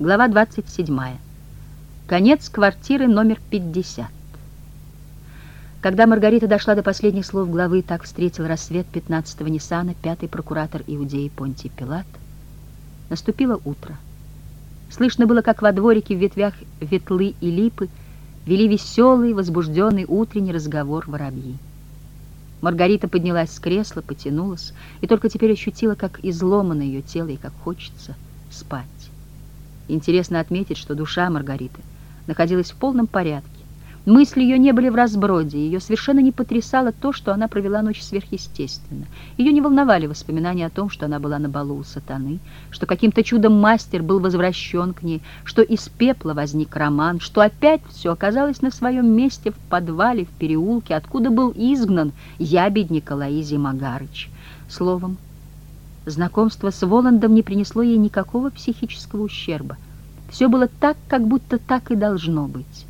Глава 27. Конец квартиры номер 50. Когда Маргарита дошла до последних слов главы, так встретил рассвет 15-го Ниссана, пятый прокуратор Иудеи Понтий Пилат. Наступило утро. Слышно было, как во дворике в ветвях ветлы и липы вели веселый, возбужденный утренний разговор воробьи. Маргарита поднялась с кресла, потянулась, и только теперь ощутила, как изломано ее тело и как хочется спать. Интересно отметить, что душа Маргариты находилась в полном порядке. Мысли ее не были в разброде, ее совершенно не потрясало то, что она провела ночь сверхъестественно. Ее не волновали воспоминания о том, что она была на балу у сатаны, что каким-то чудом мастер был возвращен к ней, что из пепла возник роман, что опять все оказалось на своем месте в подвале, в переулке, откуда был изгнан ябедник Алаизий Магарыч. Словом, Знакомство с Воландом не принесло ей никакого психического ущерба. Все было так, как будто так и должно быть.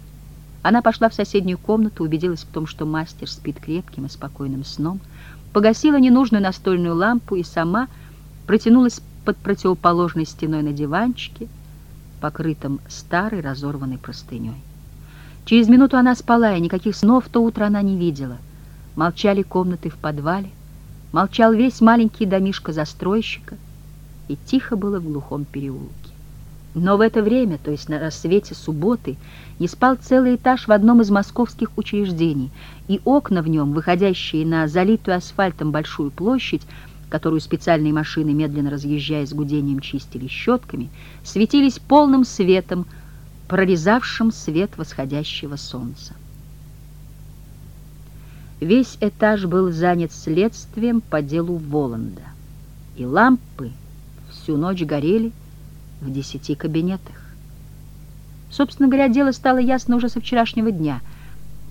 Она пошла в соседнюю комнату, убедилась в том, что мастер спит крепким и спокойным сном, погасила ненужную настольную лампу и сама протянулась под противоположной стеной на диванчике, покрытом старой разорванной простыней. Через минуту она спала, и никаких снов то утро она не видела. Молчали комнаты в подвале, Молчал весь маленький домишко застройщика, и тихо было в глухом переулке. Но в это время, то есть на рассвете субботы, не спал целый этаж в одном из московских учреждений, и окна в нем, выходящие на залитую асфальтом большую площадь, которую специальные машины, медленно разъезжая с гудением, чистили щетками, светились полным светом, прорезавшим свет восходящего солнца. Весь этаж был занят следствием по делу Воланда, и лампы всю ночь горели в десяти кабинетах. Собственно говоря, дело стало ясно уже со вчерашнего дня,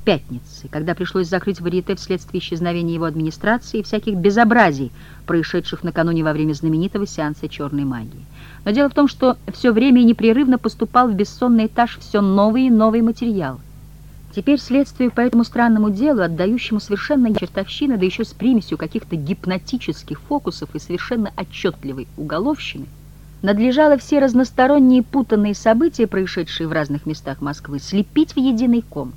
пятницы, когда пришлось закрыть варьете вследствие исчезновения его администрации и всяких безобразий, происшедших накануне во время знаменитого сеанса черной магии. Но дело в том, что все время и непрерывно поступал в бессонный этаж все новый и новый материал. Теперь следствию по этому странному делу, отдающему совершенно чертовщины, да еще с примесью каких-то гипнотических фокусов и совершенно отчетливой уголовщины, надлежало все разносторонние путанные события, происшедшие в разных местах Москвы, слепить в единый ком.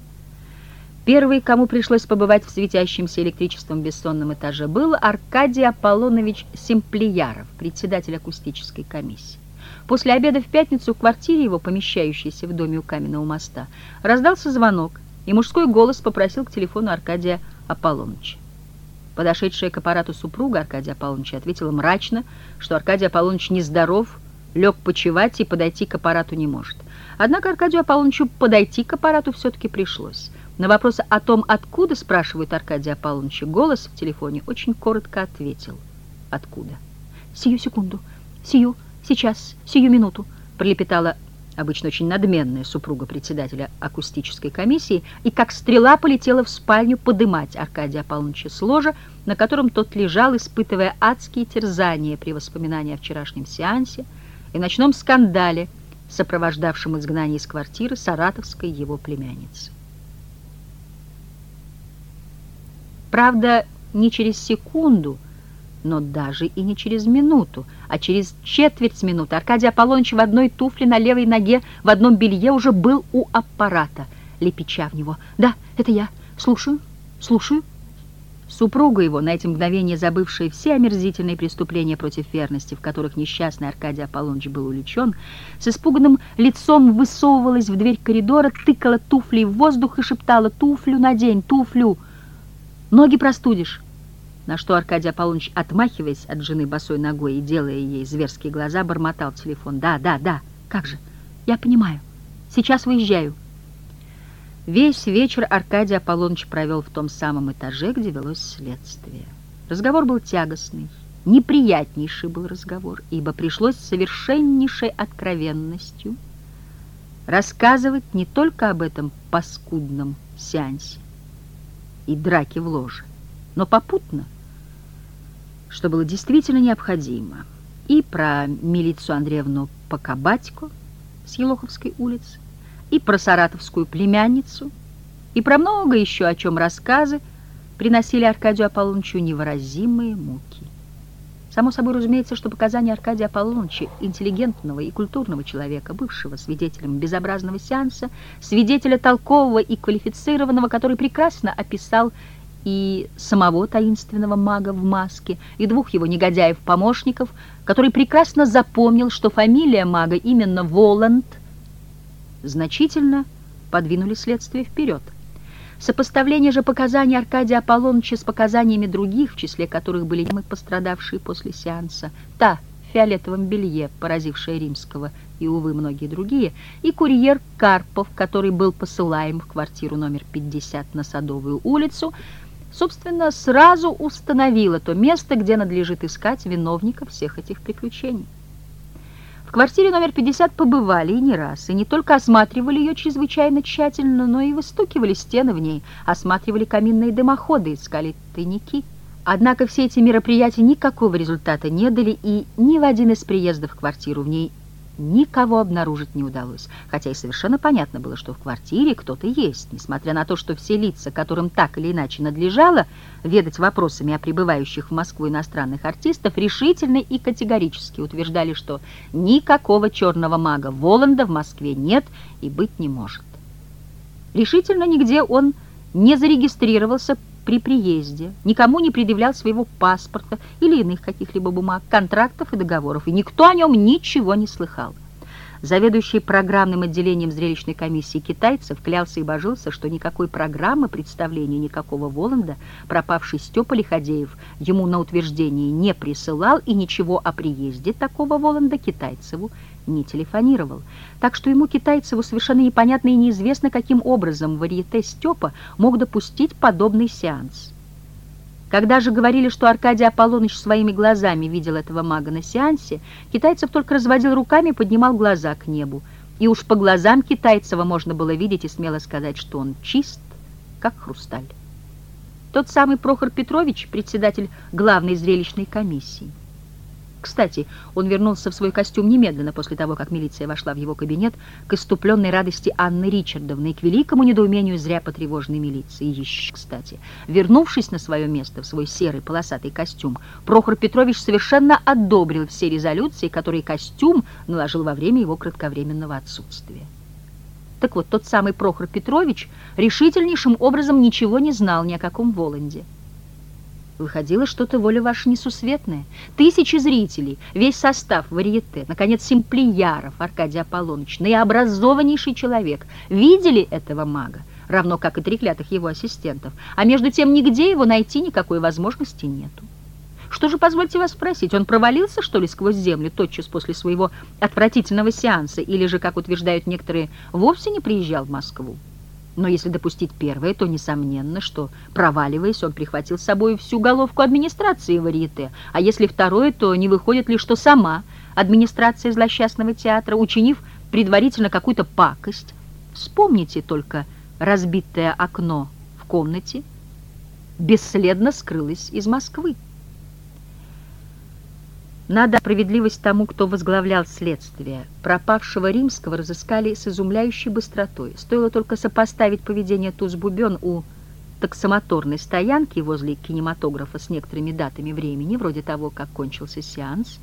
Первый, кому пришлось побывать в светящемся электричеством бессонном этаже, был Аркадий Аполлонович Семплияров, председатель акустической комиссии. После обеда в пятницу в квартире его, помещающейся в доме у Каменного моста, раздался звонок, и мужской голос попросил к телефону Аркадия Аполлоныча. Подошедшая к аппарату супруга Аркадия Аполлоныча ответила мрачно, что Аркадий Аполлоныч нездоров, лег почевать и подойти к аппарату не может. Однако Аркадию Аполлонычу подойти к аппарату все-таки пришлось. На вопрос о том, откуда, спрашивают Аркадия Аполлоныча, голос в телефоне очень коротко ответил. Откуда? «Сию секунду, сию, сейчас, сию минуту», пролепетала обычно очень надменная супруга председателя акустической комиссии, и как стрела полетела в спальню подымать Аркадия Павловича с ложа, на котором тот лежал, испытывая адские терзания при воспоминании о вчерашнем сеансе и ночном скандале, сопровождавшем изгнание из квартиры саратовской его племянницы. Правда, не через секунду – но даже и не через минуту, а через четверть минуты Аркадий Аполлоныч в одной туфле на левой ноге, в одном белье уже был у аппарата, лепеча в него. «Да, это я. Слушаю, слушаю». Супруга его, на эти мгновения забывшая все омерзительные преступления против верности, в которых несчастный Аркадий Аполлоныч был увлечен, с испуганным лицом высовывалась в дверь коридора, тыкала туфлей в воздух и шептала «Туфлю надень, туфлю! Ноги простудишь!» На что Аркадий Аполлоныч, отмахиваясь от жены босой ногой и делая ей зверские глаза, бормотал телефон. «Да, да, да, как же, я понимаю, сейчас выезжаю». Весь вечер Аркадий Аполлоныч провел в том самом этаже, где велось следствие. Разговор был тягостный, неприятнейший был разговор, ибо пришлось с совершеннейшей откровенностью рассказывать не только об этом паскудном сеансе и драке в ложе, но попутно, что было действительно необходимо, и про милицию Андреевну Покабатько с Елоховской улицы, и про саратовскую племянницу, и про много еще, о чем рассказы приносили Аркадию Аполлонычу невыразимые муки. Само собой разумеется, что показания Аркадия Аполлоныча, интеллигентного и культурного человека, бывшего свидетелем безобразного сеанса, свидетеля толкового и квалифицированного, который прекрасно описал и самого таинственного мага в маске, и двух его негодяев-помощников, который прекрасно запомнил, что фамилия мага именно Воланд, значительно подвинули следствие вперед. Сопоставление же показаний Аркадия Аполлоныча с показаниями других, в числе которых были мы, пострадавшие после сеанса, та в фиолетовом белье, поразившая римского, и, увы, многие другие, и курьер Карпов, который был посылаем в квартиру номер 50 на Садовую улицу, собственно, сразу установила то место, где надлежит искать виновника всех этих приключений. В квартире номер 50 побывали и не раз, и не только осматривали ее чрезвычайно тщательно, но и выстукивали стены в ней, осматривали каминные дымоходы, искали тайники. Однако все эти мероприятия никакого результата не дали, и ни в один из приездов в квартиру в ней никого обнаружить не удалось, хотя и совершенно понятно было, что в квартире кто-то есть, несмотря на то, что все лица, которым так или иначе надлежало ведать вопросами о прибывающих в Москву иностранных артистов, решительно и категорически утверждали, что никакого черного мага Воланда в Москве нет и быть не может. Решительно нигде он не зарегистрировался при приезде, никому не предъявлял своего паспорта или иных каких-либо бумаг, контрактов и договоров, и никто о нем ничего не слыхал. Заведующий программным отделением зрелищной комиссии китайцев клялся и божился, что никакой программы представления никакого Воланда пропавший Степа Лиходеев ему на утверждение не присылал и ничего о приезде такого Воланда Китайцеву не телефонировал. Так что ему, Китайцеву, совершенно непонятно и неизвестно, каким образом варьете Степа мог допустить подобный сеанс. Когда же говорили, что Аркадий Аполлоныч своими глазами видел этого мага на сеансе, Китайцев только разводил руками и поднимал глаза к небу. И уж по глазам Китайцева можно было видеть и смело сказать, что он чист, как хрусталь. Тот самый Прохор Петрович, председатель главной зрелищной комиссии. Кстати, он вернулся в свой костюм немедленно после того, как милиция вошла в его кабинет к иступленной радости Анны Ричардовны и к великому недоумению зря потревоженной милиции. Еще, кстати, вернувшись на свое место в свой серый полосатый костюм, Прохор Петрович совершенно одобрил все резолюции, которые костюм наложил во время его кратковременного отсутствия. Так вот, тот самый Прохор Петрович решительнейшим образом ничего не знал ни о каком Воланде. Выходило что-то воля ваша несусветная. Тысячи зрителей, весь состав варьете, наконец, Симплияров, Аркадий Аполлоныч, наиобразованнейший человек, видели этого мага, равно как и треклятых его ассистентов, а между тем нигде его найти никакой возможности нету. Что же, позвольте вас спросить, он провалился, что ли, сквозь землю тотчас после своего отвратительного сеанса, или же, как утверждают некоторые, вовсе не приезжал в Москву? Но если допустить первое, то несомненно, что, проваливаясь, он прихватил с собой всю головку администрации варьете, а если второе, то не выходит ли, что сама администрация злосчастного театра, учинив предварительно какую-то пакость, вспомните только разбитое окно в комнате, бесследно скрылась из Москвы. Надо справедливость тому, кто возглавлял следствие. Пропавшего римского разыскали с изумляющей быстротой. Стоило только сопоставить поведение Туз-Бубен у таксомоторной стоянки возле кинематографа с некоторыми датами времени, вроде того, как кончился сеанс,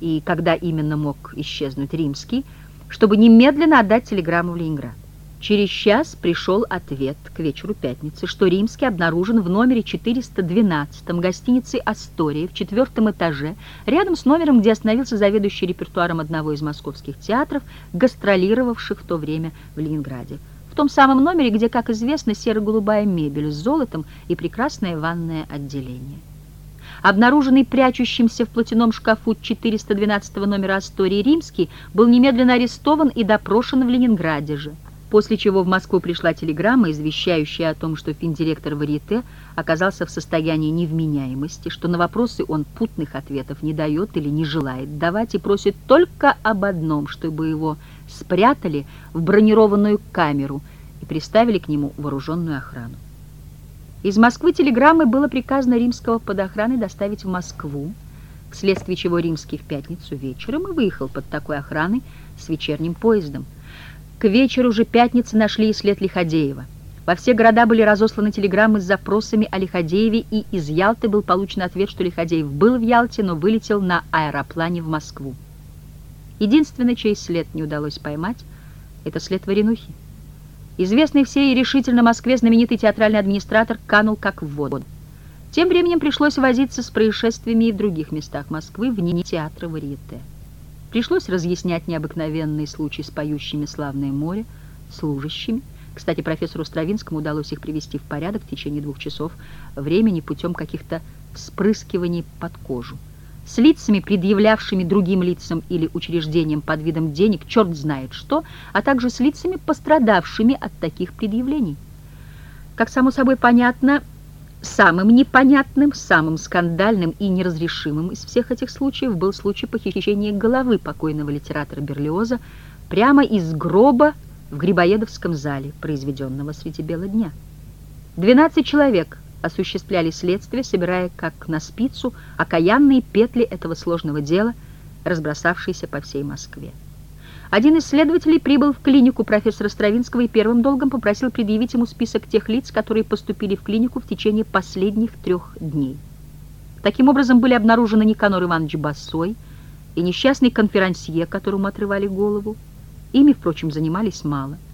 и когда именно мог исчезнуть римский, чтобы немедленно отдать телеграмму в Ленинград. Через час пришел ответ к вечеру пятницы, что Римский обнаружен в номере 412 гостиницы «Астория» в четвертом этаже, рядом с номером, где остановился заведующий репертуаром одного из московских театров, гастролировавших в то время в Ленинграде. В том самом номере, где, как известно, серо-голубая мебель с золотом и прекрасное ванное отделение. Обнаруженный прячущимся в платяном шкафу 412 номера «Астории» Римский был немедленно арестован и допрошен в Ленинграде же после чего в Москву пришла телеграмма, извещающая о том, что финдиректор Варьете оказался в состоянии невменяемости, что на вопросы он путных ответов не дает или не желает давать и просит только об одном, чтобы его спрятали в бронированную камеру и приставили к нему вооруженную охрану. Из Москвы телеграммы было приказано римского под охраной доставить в Москву, вследствие чего римский в пятницу вечером и выехал под такой охраной с вечерним поездом. К вечеру же пятницы нашли и след Лиходеева. Во все города были разосланы телеграммы с запросами о Лиходееве, и из Ялты был получен ответ, что Лиходеев был в Ялте, но вылетел на аэроплане в Москву. Единственный, чей след не удалось поймать, это след Варенухи. Известный всей решительно Москве знаменитый театральный администратор канул как в воду. Тем временем пришлось возиться с происшествиями и в других местах Москвы, вне театра Варьете. Пришлось разъяснять необыкновенный случай с поющими «Славное море», служащими. Кстати, профессору Стравинскому удалось их привести в порядок в течение двух часов времени путем каких-то вспрыскиваний под кожу с лицами, предъявлявшими другим лицам или учреждениям под видом денег, черт знает что, а также с лицами, пострадавшими от таких предъявлений. Как само собой понятно, самым непонятным, самым скандальным и неразрешимым из всех этих случаев был случай похищения головы покойного литератора Берлиоза прямо из гроба в Грибоедовском зале, произведенного среди бела дня. 12 человек осуществляли следствие, собирая как на спицу окаянные петли этого сложного дела, разбросавшиеся по всей Москве. Один из следователей прибыл в клинику профессора Стравинского и первым долгом попросил предъявить ему список тех лиц, которые поступили в клинику в течение последних трех дней. Таким образом были обнаружены Никанор Иванович Басой и несчастный конферансье, которому отрывали голову. Ими, впрочем, занимались мало –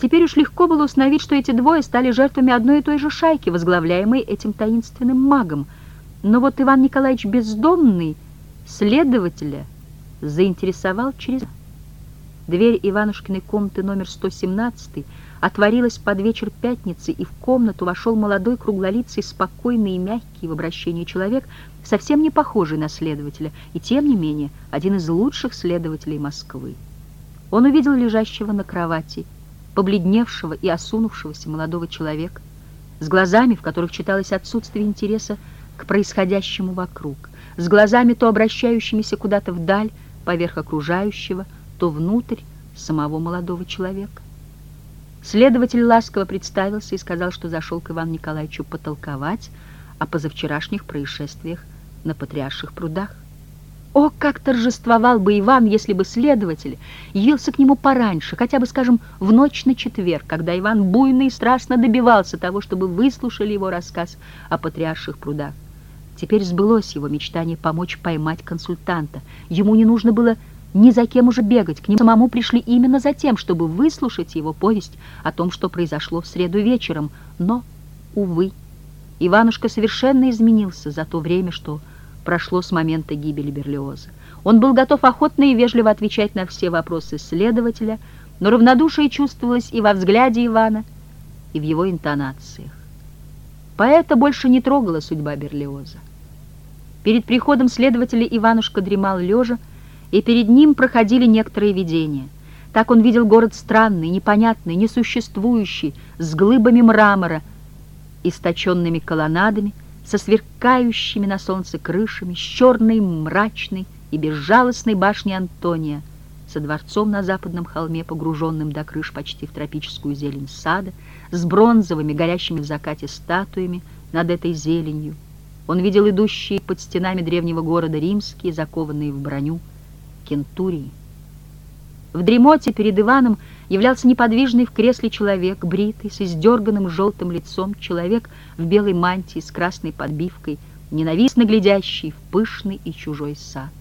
Теперь уж легко было установить, что эти двое стали жертвами одной и той же шайки, возглавляемой этим таинственным магом. Но вот Иван Николаевич Бездомный следователя заинтересовал через... Дверь Иванушкиной комнаты номер 117 отворилась под вечер пятницы, и в комнату вошел молодой круглолицый, спокойный и мягкий в обращении человек, совсем не похожий на следователя, и тем не менее один из лучших следователей Москвы. Он увидел лежащего на кровати побледневшего и осунувшегося молодого человека, с глазами, в которых читалось отсутствие интереса к происходящему вокруг, с глазами, то обращающимися куда-то вдаль, поверх окружающего, то внутрь самого молодого человека. Следователь ласково представился и сказал, что зашел к Ивану Николаевичу потолковать о позавчерашних происшествиях на Патриарших прудах. О, как торжествовал бы Иван, если бы следователь явился к нему пораньше, хотя бы, скажем, в ночь на четверг, когда Иван буйно и страстно добивался того, чтобы выслушали его рассказ о патриарших прудах. Теперь сбылось его мечтание помочь поймать консультанта. Ему не нужно было ни за кем уже бегать, к нему самому пришли именно за тем, чтобы выслушать его повесть о том, что произошло в среду вечером. Но, увы, Иванушка совершенно изменился за то время, что прошло с момента гибели Берлиоза. Он был готов охотно и вежливо отвечать на все вопросы следователя, но равнодушие чувствовалось и во взгляде Ивана, и в его интонациях. Поэта больше не трогала судьба Берлиоза. Перед приходом следователя Иванушка дремал лежа, и перед ним проходили некоторые видения. Так он видел город странный, непонятный, несуществующий, с глыбами мрамора, источенными колоннадами, со сверкающими на солнце крышами, с черной, мрачной и безжалостной башней Антония, со дворцом на западном холме, погруженным до крыш почти в тропическую зелень сада, с бронзовыми, горящими в закате статуями над этой зеленью. Он видел идущие под стенами древнего города римские, закованные в броню, кентурии. В дремоте перед Иваном являлся неподвижный в кресле человек, бритый, с издерганным желтым лицом, человек в белой мантии с красной подбивкой, ненавистно глядящий в пышный и чужой сад.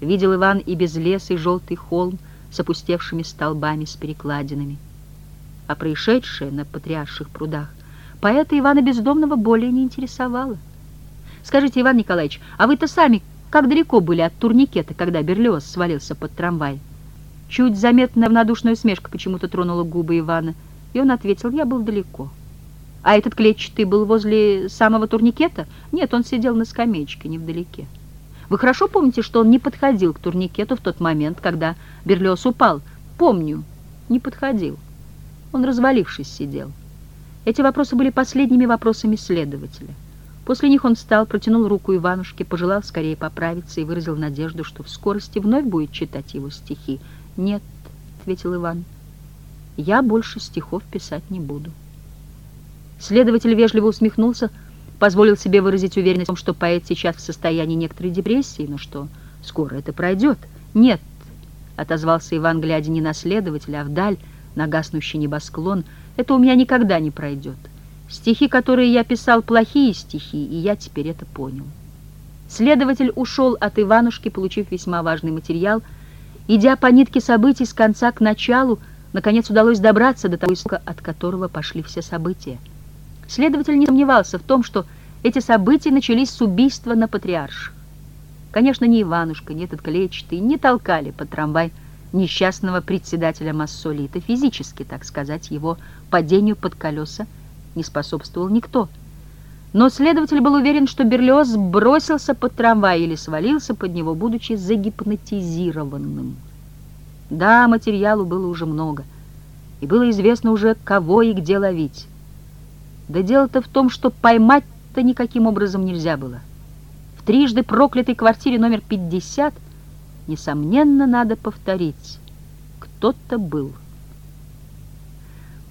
Видел Иван и безлесый желтый холм с опустевшими столбами с перекладинами. А происшедшее на патриарших прудах поэта Ивана Бездомного более не интересовало. Скажите, Иван Николаевич, а вы-то сами как далеко были от турникета, когда Берлиоз свалился под трамвай? Чуть заметная равнодушная усмешка почему-то тронула губы Ивана, и он ответил, я был далеко. А этот клетчатый был возле самого турникета? Нет, он сидел на скамеечке, невдалеке. Вы хорошо помните, что он не подходил к турникету в тот момент, когда Берлиоз упал? Помню, не подходил. Он, развалившись, сидел. Эти вопросы были последними вопросами следователя. После них он встал, протянул руку Иванушке, пожелал скорее поправиться и выразил надежду, что в скорости вновь будет читать его стихи. «Нет», — ответил Иван, — «я больше стихов писать не буду». Следователь вежливо усмехнулся, позволил себе выразить уверенность в том, что поэт сейчас в состоянии некоторой депрессии, но что скоро это пройдет. «Нет», — отозвался Иван, глядя не на следователя, а вдаль, на гаснущий небосклон, Это у меня никогда не пройдет. Стихи, которые я писал, плохие стихи, и я теперь это понял. Следователь ушел от Иванушки, получив весьма важный материал. Идя по нитке событий с конца к началу, наконец удалось добраться до того истока, от которого пошли все события. Следователь не сомневался в том, что эти события начались с убийства на Патриарших. Конечно, ни Иванушка, ни этот клетчатый не толкали под трамвай несчастного председателя Массолита, физически, так сказать, его падению под колеса не способствовал никто. Но следователь был уверен, что Берлиоз бросился под трамвай или свалился под него, будучи загипнотизированным. Да, материалу было уже много, и было известно уже, кого и где ловить. Да дело-то в том, что поймать-то никаким образом нельзя было. В трижды проклятой квартире номер 50, несомненно, надо повторить, кто-то был.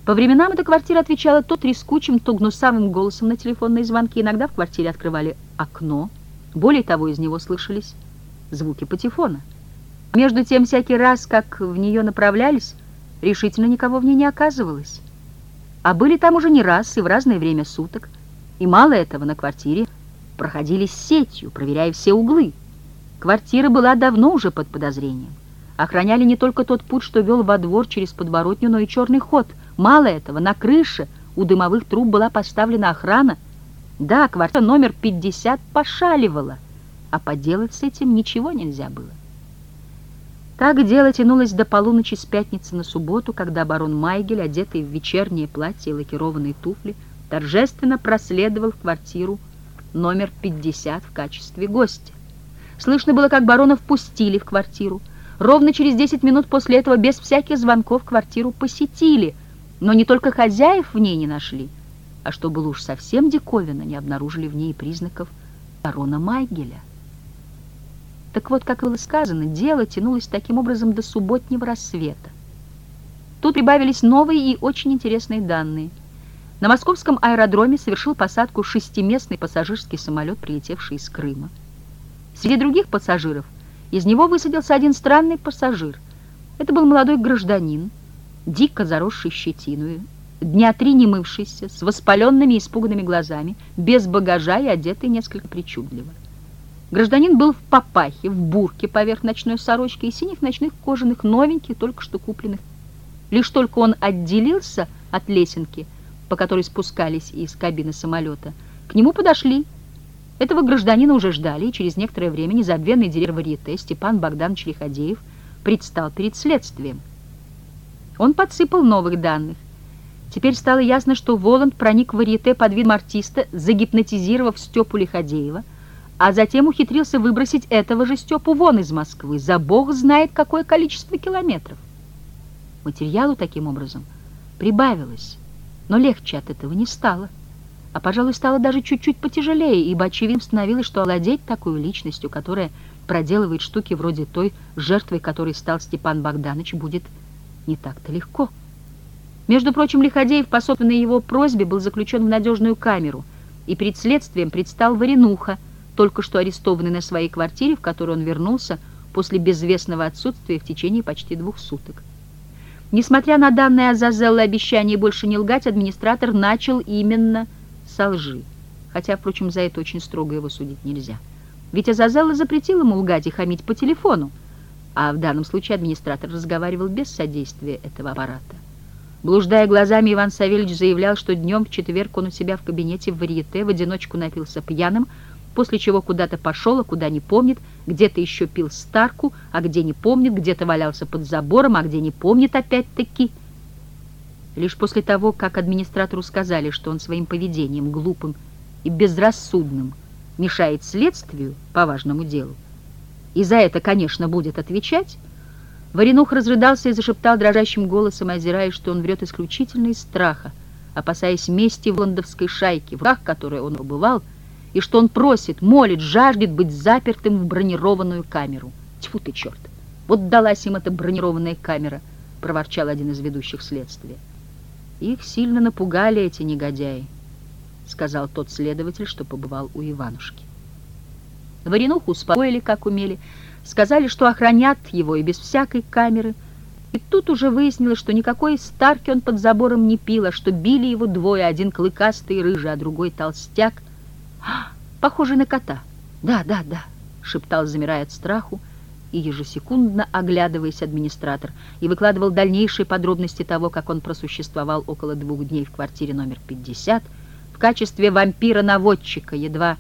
По временам эта квартира отвечала то трескучим, то гнусавым голосом на телефонные звонки. Иногда в квартире открывали окно. Более того, из него слышались звуки патефона. Между тем, всякий раз, как в нее направлялись, решительно никого в ней не оказывалось. А были там уже не раз и в разное время суток. И мало этого, на квартире проходили сетью, проверяя все углы. Квартира была давно уже под подозрением. Охраняли не только тот путь, что вел во двор через подворотню, но и черный ход — Мало этого, на крыше у дымовых труб была поставлена охрана. Да, квартира номер 50 пошаливала, а поделать с этим ничего нельзя было. Так дело тянулось до полуночи с пятницы на субботу, когда барон Майгель, одетый в вечернее платье и лакированные туфли, торжественно проследовал в квартиру номер 50 в качестве гостя. Слышно было, как барона впустили в квартиру. Ровно через 10 минут после этого без всяких звонков квартиру посетили – но не только хозяев в ней не нашли, а что было уж совсем диковинно, не обнаружили в ней признаков барона Майгеля. Так вот, как было сказано, дело тянулось таким образом до субботнего рассвета. Тут прибавились новые и очень интересные данные. На московском аэродроме совершил посадку шестиместный пассажирский самолет, прилетевший из Крыма. Среди других пассажиров из него высадился один странный пассажир. Это был молодой гражданин, дико заросший щетиной, дня три не мывшийся, с воспаленными и испуганными глазами, без багажа и одетый несколько причудливо. Гражданин был в папахе, в бурке поверх ночной сорочки и синих ночных кожаных, новеньких, только что купленных. Лишь только он отделился от лесенки, по которой спускались из кабины самолета, к нему подошли. Этого гражданина уже ждали, и через некоторое время незабвенный директор варьете Степан Богданович Лиходеев предстал перед следствием. Он подсыпал новых данных. Теперь стало ясно, что Воланд проник в варьете под видом артиста, загипнотизировав Степу Лиходеева, а затем ухитрился выбросить этого же Степу вон из Москвы, за бог знает какое количество километров. Материалу таким образом прибавилось, но легче от этого не стало. А, пожалуй, стало даже чуть-чуть потяжелее, ибо очевидно становилось, что овладеть такой личностью, которая проделывает штуки вроде той, жертвой которой стал Степан Богданович, будет не так-то легко. Между прочим, Лиходеев по собственной его просьбе был заключен в надежную камеру, и перед следствием предстал Варенуха, только что арестованный на своей квартире, в которую он вернулся после безвестного отсутствия в течение почти двух суток. Несмотря на данное Азазелло обещание больше не лгать, администратор начал именно со лжи, хотя, впрочем, за это очень строго его судить нельзя. Ведь Азазелло запретил ему лгать и хамить по телефону, а в данном случае администратор разговаривал без содействия этого аппарата. Блуждая глазами, Иван Савельевич заявлял, что днем в четверг он у себя в кабинете в варьете в одиночку напился пьяным, после чего куда-то пошел, а куда не помнит, где-то еще пил старку, а где не помнит, где-то валялся под забором, а где не помнит опять-таки. Лишь после того, как администратору сказали, что он своим поведением глупым и безрассудным мешает следствию по важному делу, и за это, конечно, будет отвечать, Варенух разрыдался и зашептал дрожащим голосом, озирая, что он врет исключительно из страха, опасаясь мести в лондовской шайке, в руках которой он побывал, и что он просит, молит, жаждет быть запертым в бронированную камеру. Тьфу ты, черт! Вот далась им эта бронированная камера, проворчал один из ведущих следствия. Их сильно напугали эти негодяи, сказал тот следователь, что побывал у Иванушки. Варенуху успокоили, как умели, сказали, что охранят его и без всякой камеры, И тут уже выяснилось, что никакой старки он под забором не пил, а что били его двое, один клыкастый рыжий, а другой толстяк, «А, похожий на кота. «Да, да, да», — шептал, замирая от страху, и ежесекундно оглядываясь администратор, и выкладывал дальнейшие подробности того, как он просуществовал около двух дней в квартире номер 50 в качестве вампира-наводчика, едва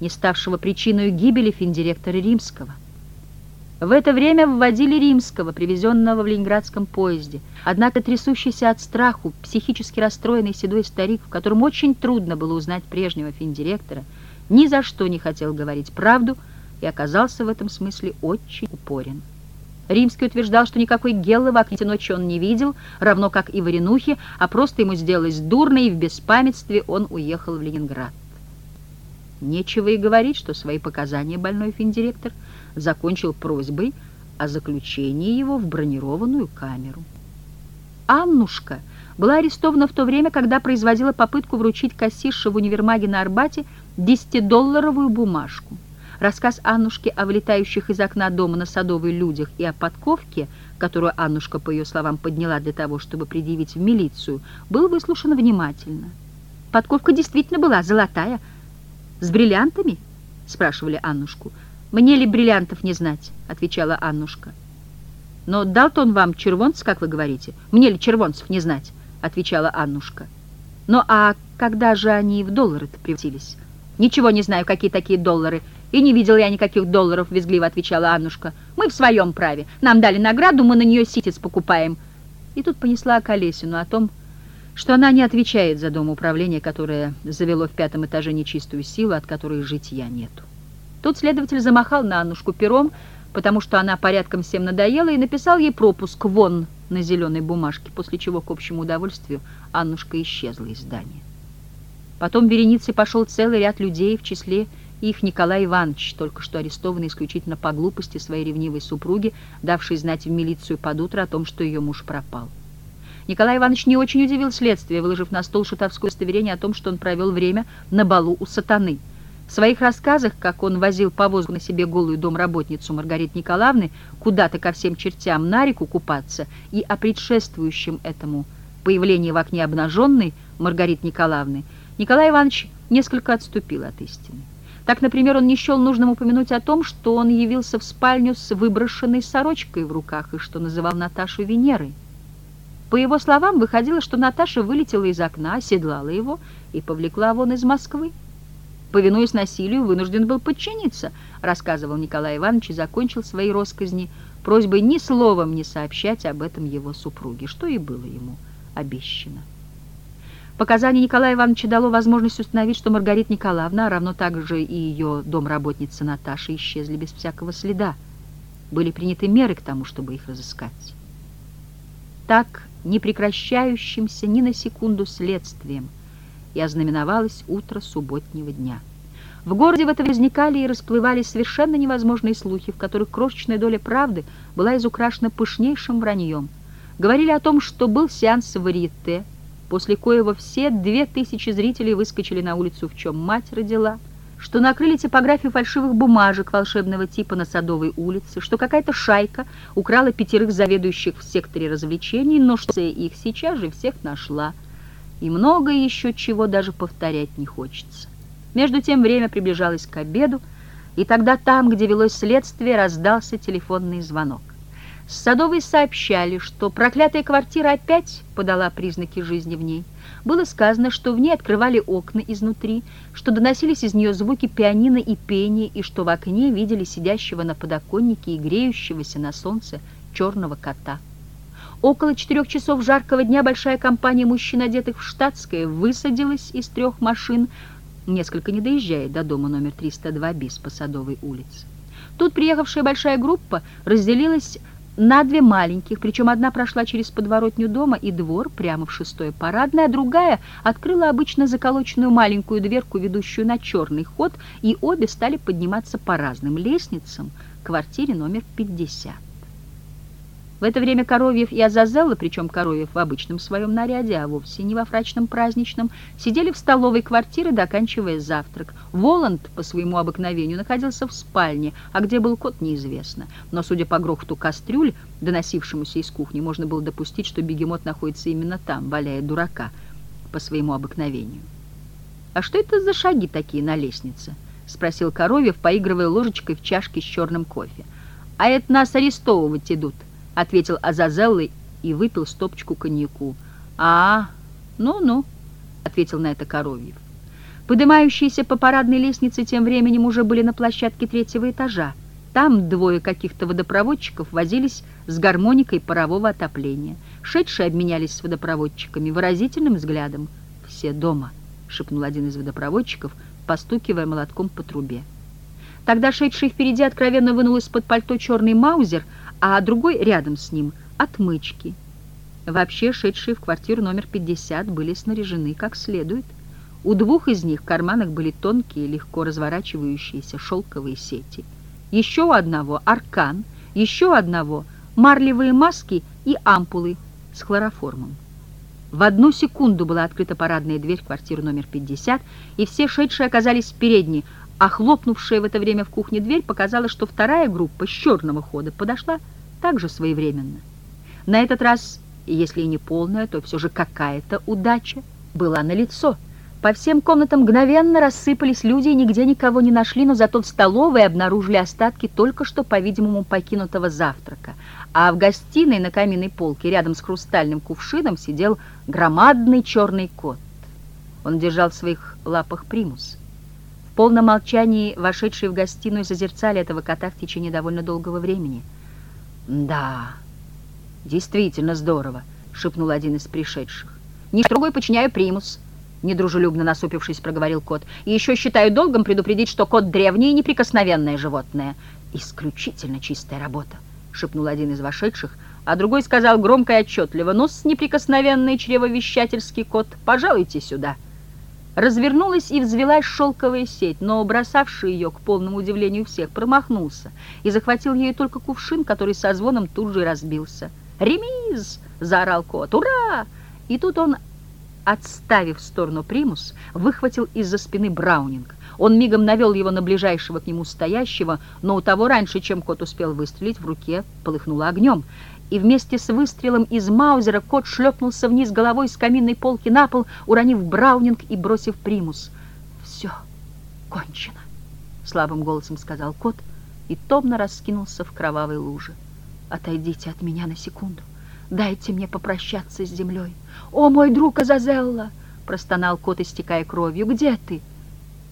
не ставшего причиной гибели финдиректора Римского. В это время вводили Римского, привезенного в ленинградском поезде. Однако трясущийся от страху, психически расстроенный седой старик, в котором очень трудно было узнать прежнего финдиректора, ни за что не хотел говорить правду и оказался в этом смысле очень упорен. Римский утверждал, что никакой Геллы в окне ночи он не видел, равно как и Варенухи, а просто ему сделалось дурно, и в беспамятстве он уехал в Ленинград. Нечего и говорить, что свои показания больной финдиректор – закончил просьбой о заключении его в бронированную камеру. Аннушка была арестована в то время, когда производила попытку вручить кассирше в универмаге на Арбате 10-долларовую бумажку. Рассказ Аннушки о вылетающих из окна дома на Садовой людях и о подковке, которую Аннушка, по ее словам, подняла для того, чтобы предъявить в милицию, был выслушан внимательно. «Подковка действительно была золотая, с бриллиантами?» — спрашивали Аннушку. «Мне ли бриллиантов не знать?» — отвечала Аннушка. «Но дал-то он вам червонцев, как вы говорите? Мне ли червонцев не знать?» — отвечала Аннушка. «Ну а когда же они в доллары-то превратились?» «Ничего не знаю, какие такие доллары. И не видел я никаких долларов», — визгливо отвечала Аннушка. «Мы в своем праве. Нам дали награду, мы на нее ситец покупаем». И тут понесла Колесину о том, что она не отвечает за дом управления, которое завело в пятом этаже нечистую силу, от которой житья нету. Тут следователь замахал на Аннушку пером, потому что она порядком всем надоела, и написал ей пропуск «вон» на зеленой бумажке, после чего, к общему удовольствию, Аннушка исчезла из здания. Потом вереницей пошел целый ряд людей, в числе их Николай Иванович, только что арестованный исключительно по глупости своей ревнивой супруги, давшей знать в милицию под утро о том, что ее муж пропал. Николай Иванович не очень удивил следствие, выложив на стол шутовское удостоверение о том, что он провел время на балу у сатаны – в своих рассказах, как он возил по воздуху на себе голую домработницу Маргариты Николаевны куда-то ко всем чертям на реку купаться, и о предшествующем этому появлении в окне обнаженной Маргариты Николаевны, Николай Иванович несколько отступил от истины. Так, например, он не счел нужным упомянуть о том, что он явился в спальню с выброшенной сорочкой в руках и что называл Наташу Венерой. По его словам, выходило, что Наташа вылетела из окна, оседлала его и повлекла вон из Москвы повинуясь насилию, вынужден был подчиниться, рассказывал Николай Иванович и закончил свои росказни просьбой ни словом не сообщать об этом его супруге, что и было ему обещано. Показания Николая Ивановича дало возможность установить, что Маргарита Николаевна, а равно также и ее домработница Наташа, исчезли без всякого следа. Были приняты меры к тому, чтобы их разыскать. Так, непрекращающимся ни на секунду следствием, и ознаменовалось утро субботнего дня. В городе в это возникали и расплывались совершенно невозможные слухи, в которых крошечная доля правды была изукрашена пышнейшим враньем. Говорили о том, что был сеанс варьете, после коего все две тысячи зрителей выскочили на улицу, в чем мать родила, что накрыли типографию фальшивых бумажек волшебного типа на Садовой улице, что какая-то шайка украла пятерых заведующих в секторе развлечений, но что их сейчас же всех нашла – и много еще чего даже повторять не хочется. Между тем время приближалось к обеду, и тогда там, где велось следствие, раздался телефонный звонок. С Садовой сообщали, что проклятая квартира опять подала признаки жизни в ней. Было сказано, что в ней открывали окна изнутри, что доносились из нее звуки пианино и пения, и что в окне видели сидящего на подоконнике и греющегося на солнце черного кота. Около четырех часов жаркого дня большая компания мужчин, одетых в штатское, высадилась из трех машин, несколько не доезжая до дома номер 302 БИС по Садовой улице. Тут приехавшая большая группа разделилась на две маленьких, причем одна прошла через подворотню дома и двор прямо в шестое парадное, а другая открыла обычно заколоченную маленькую дверку, ведущую на черный ход, и обе стали подниматься по разным лестницам к квартире номер 50. В это время Коровьев и Азазелла, причем Коровьев в обычном своем наряде, а вовсе не во фрачном праздничном, сидели в столовой квартиры, доканчивая завтрак. Воланд, по своему обыкновению, находился в спальне, а где был кот, неизвестно. Но, судя по грохоту кастрюль, доносившемуся из кухни, можно было допустить, что бегемот находится именно там, валяя дурака, по своему обыкновению. «А что это за шаги такие на лестнице?» — спросил Коровьев, поигрывая ложечкой в чашке с черным кофе. «А это нас арестовывать идут», — ответил Азазеллы и выпил стопочку коньяку. «А, ну-ну», — ответил на это Коровьев. Поднимающиеся по парадной лестнице тем временем уже были на площадке третьего этажа. Там двое каких-то водопроводчиков возились с гармоникой парового отопления. Шедшие обменялись с водопроводчиками выразительным взглядом. «Все дома», — шепнул один из водопроводчиков, постукивая молотком по трубе. Тогда шедший впереди откровенно вынул из-под пальто черный маузер, а другой рядом с ним — отмычки. Вообще, шедшие в квартиру номер 50 были снаряжены как следует. У двух из них в карманах были тонкие, легко разворачивающиеся шелковые сети. Еще у одного — аркан, еще у одного — марлевые маски и ампулы с хлороформом. В одну секунду была открыта парадная дверь квартиру номер 50, и все шедшие оказались в передней, а хлопнувшая в это время в кухне дверь показала, что вторая группа с черного хода подошла также своевременно. На этот раз, если и не полная, то все же какая-то удача была налицо. По всем комнатам мгновенно рассыпались люди и нигде никого не нашли, но зато в столовой обнаружили остатки только что, по-видимому, покинутого завтрака. А в гостиной на каминной полке рядом с хрустальным кувшином сидел громадный черный кот. Он держал в своих лапах примус полном молчании вошедшие в гостиную созерцали этого кота в течение довольно долгого времени. «Да, действительно здорово», — шепнул один из пришедших. «Не строгой подчиняю примус», — недружелюбно насупившись, проговорил кот. «И еще считаю долгом предупредить, что кот древнее и неприкосновенное животное». «Исключительно чистая работа», — шепнул один из вошедших, а другой сказал громко и отчетливо. «Ну-с, неприкосновенный чревовещательский кот, пожалуйте сюда» развернулась и взвелась шелковая сеть, но бросавший ее, к полному удивлению всех, промахнулся и захватил ею только кувшин, который со звоном тут же разбился. «Ремиз!» — заорал кот. «Ура!» И тут он, отставив в сторону примус, выхватил из-за спины Браунинг. Он мигом навел его на ближайшего к нему стоящего, но у того раньше, чем кот успел выстрелить, в руке полыхнуло огнем и вместе с выстрелом из Маузера кот шлепнулся вниз головой с каминной полки на пол, уронив Браунинг и бросив примус. «Все кончено», — слабым голосом сказал кот и томно раскинулся в кровавой луже. «Отойдите от меня на секунду. Дайте мне попрощаться с землей. О, мой друг Азазелла!» — простонал кот, истекая кровью. «Где ты?»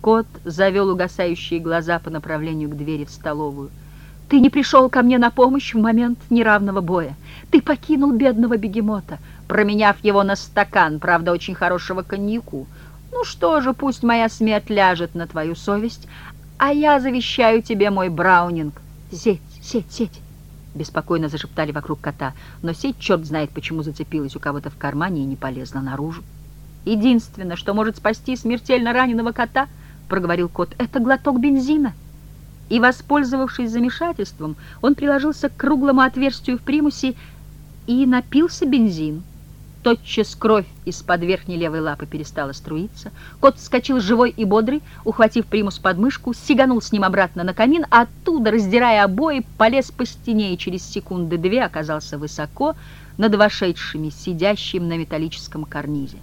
Кот завел угасающие глаза по направлению к двери в столовую. Ты не пришел ко мне на помощь в момент неравного боя. Ты покинул бедного бегемота, променяв его на стакан, правда, очень хорошего коньяку. Ну что же, пусть моя смерть ляжет на твою совесть, а я завещаю тебе мой браунинг. Сеть, сеть, сеть. Беспокойно зашептали вокруг кота, но сеть черт знает почему зацепилась у кого-то в кармане и не полезла наружу. Единственное, что может спасти смертельно раненого кота, проговорил кот, это глоток бензина и, воспользовавшись замешательством, он приложился к круглому отверстию в примусе и напился бензин. Тотчас кровь из-под верхней левой лапы перестала струиться. Кот вскочил живой и бодрый, ухватив примус под мышку, сиганул с ним обратно на камин, а оттуда, раздирая обои, полез по стене и через секунды две оказался высоко над вошедшими, сидящим на металлическом карнизе.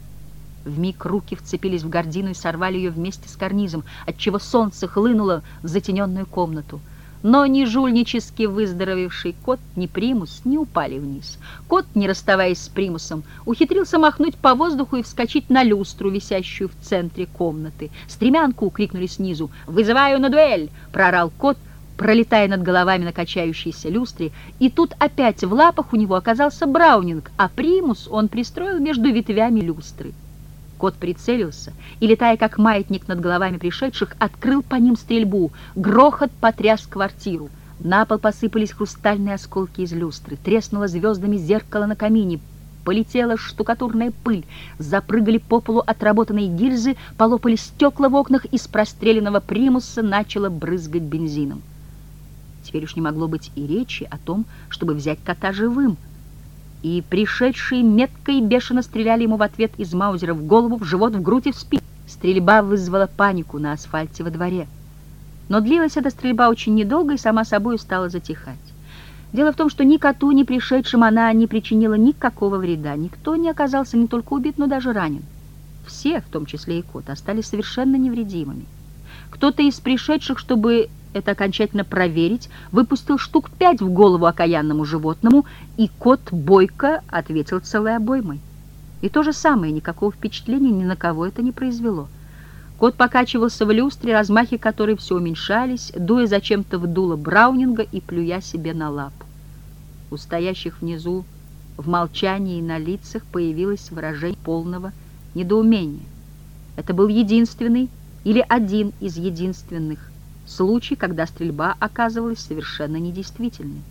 В миг руки вцепились в гордину и сорвали ее вместе с карнизом, отчего солнце хлынуло в затененную комнату. Но ни жульнически выздоровевший кот, ни примус не упали вниз. Кот, не расставаясь с примусом, ухитрился махнуть по воздуху и вскочить на люстру, висящую в центре комнаты. «Стремянку!» — крикнули снизу. «Вызываю на дуэль!» — проорал кот, пролетая над головами на качающейся люстре, и тут опять в лапах у него оказался Браунинг, а примус он пристроил между ветвями люстры. Кот прицелился и, летая как маятник над головами пришедших, открыл по ним стрельбу. Грохот потряс квартиру. На пол посыпались хрустальные осколки из люстры, треснуло звездами зеркало на камине, полетела штукатурная пыль, запрыгали по полу отработанные гильзы, полопали стекла в окнах, из простреленного примуса начало брызгать бензином. Теперь уж не могло быть и речи о том, чтобы взять кота живым. И пришедшие метко и бешено стреляли ему в ответ из маузера в голову, в живот, в грудь и в спину. Стрельба вызвала панику на асфальте во дворе. Но длилась эта стрельба очень недолго и сама собой стала затихать. Дело в том, что ни коту, ни пришедшим она не причинила никакого вреда. Никто не оказался не только убит, но даже ранен. Все, в том числе и кот, остались совершенно невредимыми. Кто-то из пришедших, чтобы это окончательно проверить, выпустил штук пять в голову окаянному животному, и кот бойко ответил целой обоймой. И то же самое, никакого впечатления ни на кого это не произвело. Кот покачивался в люстре, размахи которой все уменьшались, дуя зачем-то в дуло Браунинга и плюя себе на лапу. У стоящих внизу в молчании на лицах появилось выражение полного недоумения. Это был единственный или один из единственных случай, когда стрельба оказывалась совершенно недействительной.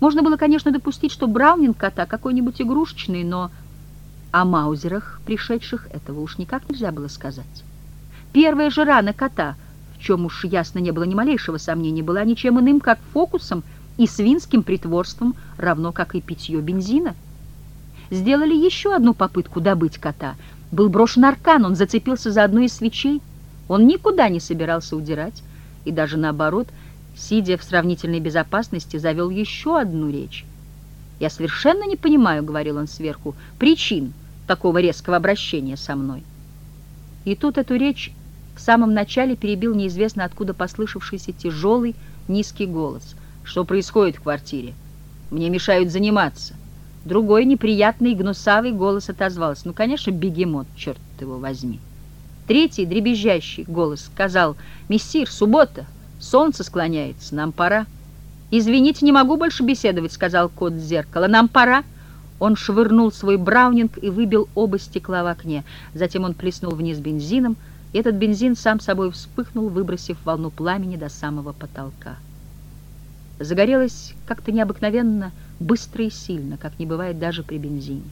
Можно было, конечно, допустить, что Браунинг кота какой-нибудь игрушечный, но о маузерах, пришедших, этого уж никак нельзя было сказать. Первая же рана кота, в чем уж ясно не было ни малейшего сомнения, была ничем иным, как фокусом и свинским притворством, равно как и питье бензина. Сделали еще одну попытку добыть кота. Был брошен аркан, он зацепился за одну из свечей. Он никуда не собирался удирать, и даже наоборот, сидя в сравнительной безопасности, завел еще одну речь. «Я совершенно не понимаю», — говорил он сверху, — «причин такого резкого обращения со мной». И тут эту речь в самом начале перебил неизвестно откуда послышавшийся тяжелый низкий голос. «Что происходит в квартире? Мне мешают заниматься». Другой неприятный гнусавый голос отозвался. «Ну, конечно, бегемот, черт его возьми». Третий, дребезжащий голос сказал, «Мессир, суббота, солнце склоняется, нам пора». «Извините, не могу больше беседовать», — сказал кот зеркала, «нам пора». Он швырнул свой браунинг и выбил оба стекла в окне. Затем он плеснул вниз бензином, и этот бензин сам собой вспыхнул, выбросив волну пламени до самого потолка. Загорелось как-то необыкновенно быстро и сильно, как не бывает даже при бензине.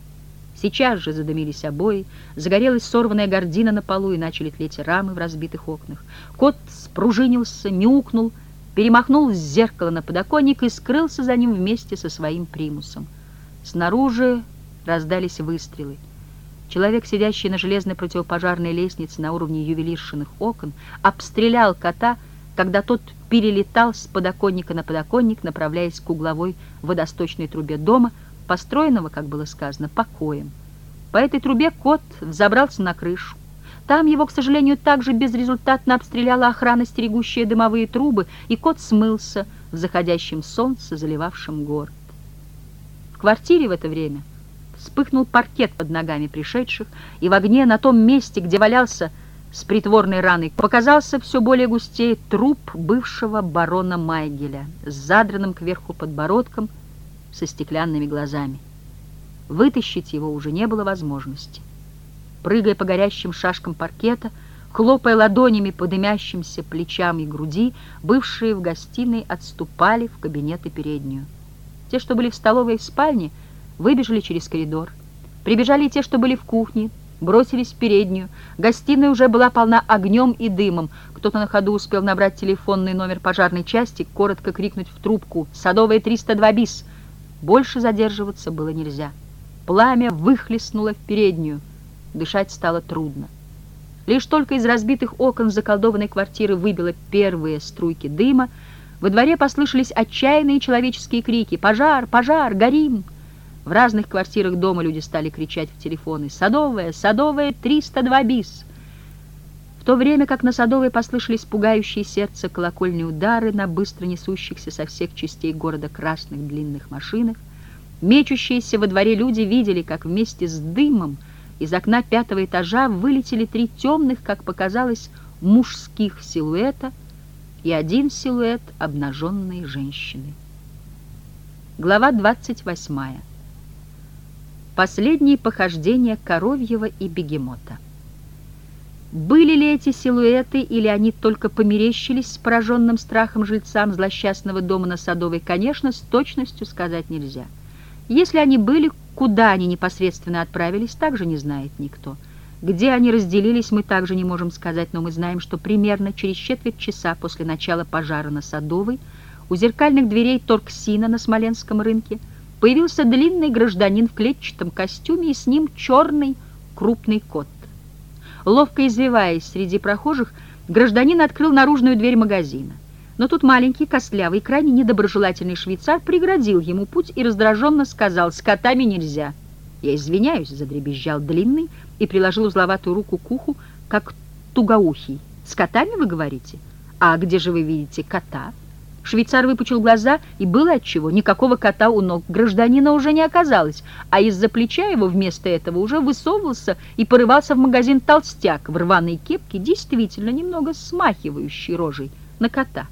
Сейчас же задымились обои, загорелась сорванная гордина на полу и начали тлеть рамы в разбитых окнах. Кот спружинился, мяукнул, перемахнул с зеркала на подоконник и скрылся за ним вместе со своим примусом. Снаружи раздались выстрелы. Человек, сидящий на железной противопожарной лестнице на уровне ювелиршиных окон, обстрелял кота, когда тот перелетал с подоконника на подоконник, направляясь к угловой водосточной трубе дома, построенного, как было сказано, покоем. По этой трубе кот взобрался на крышу. Там его, к сожалению, также безрезультатно обстреляла охрана, стерегущая дымовые трубы, и кот смылся в заходящем солнце, заливавшем город. В квартире в это время вспыхнул паркет под ногами пришедших, и в огне на том месте, где валялся с притворной раной, показался все более густее труп бывшего барона Майгеля с задранным кверху подбородком, со стеклянными глазами. Вытащить его уже не было возможности. Прыгая по горящим шашкам паркета, хлопая ладонями по дымящимся плечам и груди, бывшие в гостиной отступали в кабинет и переднюю. Те, что были в столовой и в спальне, выбежали через коридор. Прибежали те, что были в кухне, бросились в переднюю. Гостиная уже была полна огнем и дымом. Кто-то на ходу успел набрать телефонный номер пожарной части, коротко крикнуть в трубку «Садовая 302 БИС!» Больше задерживаться было нельзя. Пламя выхлестнуло в переднюю. Дышать стало трудно. Лишь только из разбитых окон заколдованной квартиры выбило первые струйки дыма, во дворе послышались отчаянные человеческие крики «Пожар! Пожар! Горим!». В разных квартирах дома люди стали кричать в телефоны «Садовая! Садовая! 302 бис!». То время как на Садовой послышались пугающие сердце колокольные удары на быстро несущихся со всех частей города красных длинных машинах, мечущиеся во дворе люди видели, как вместе с дымом из окна пятого этажа вылетели три темных, как показалось, мужских силуэта и один силуэт обнаженной женщины. Глава 28. Последние похождения Коровьева и Бегемота. Были ли эти силуэты, или они только померещились с пораженным страхом жильцам злосчастного дома на Садовой, конечно, с точностью сказать нельзя. Если они были, куда они непосредственно отправились, также не знает никто. Где они разделились, мы также не можем сказать, но мы знаем, что примерно через четверть часа после начала пожара на Садовой у зеркальных дверей Торксина на Смоленском рынке появился длинный гражданин в клетчатом костюме и с ним черный крупный кот. Ловко извиваясь среди прохожих, гражданин открыл наружную дверь магазина. Но тут маленький, костлявый, крайне недоброжелательный швейцар преградил ему путь и раздраженно сказал «С котами нельзя». «Я извиняюсь», — задребезжал длинный и приложил узловатую руку к уху, как тугоухий. «С котами, вы говорите? А где же вы видите кота?» Швейцар выпучил глаза, и было отчего. Никакого кота у ног гражданина уже не оказалось, а из-за плеча его вместо этого уже высовывался и порывался в магазин толстяк в рваной кепке, действительно немного смахивающий рожей на кота.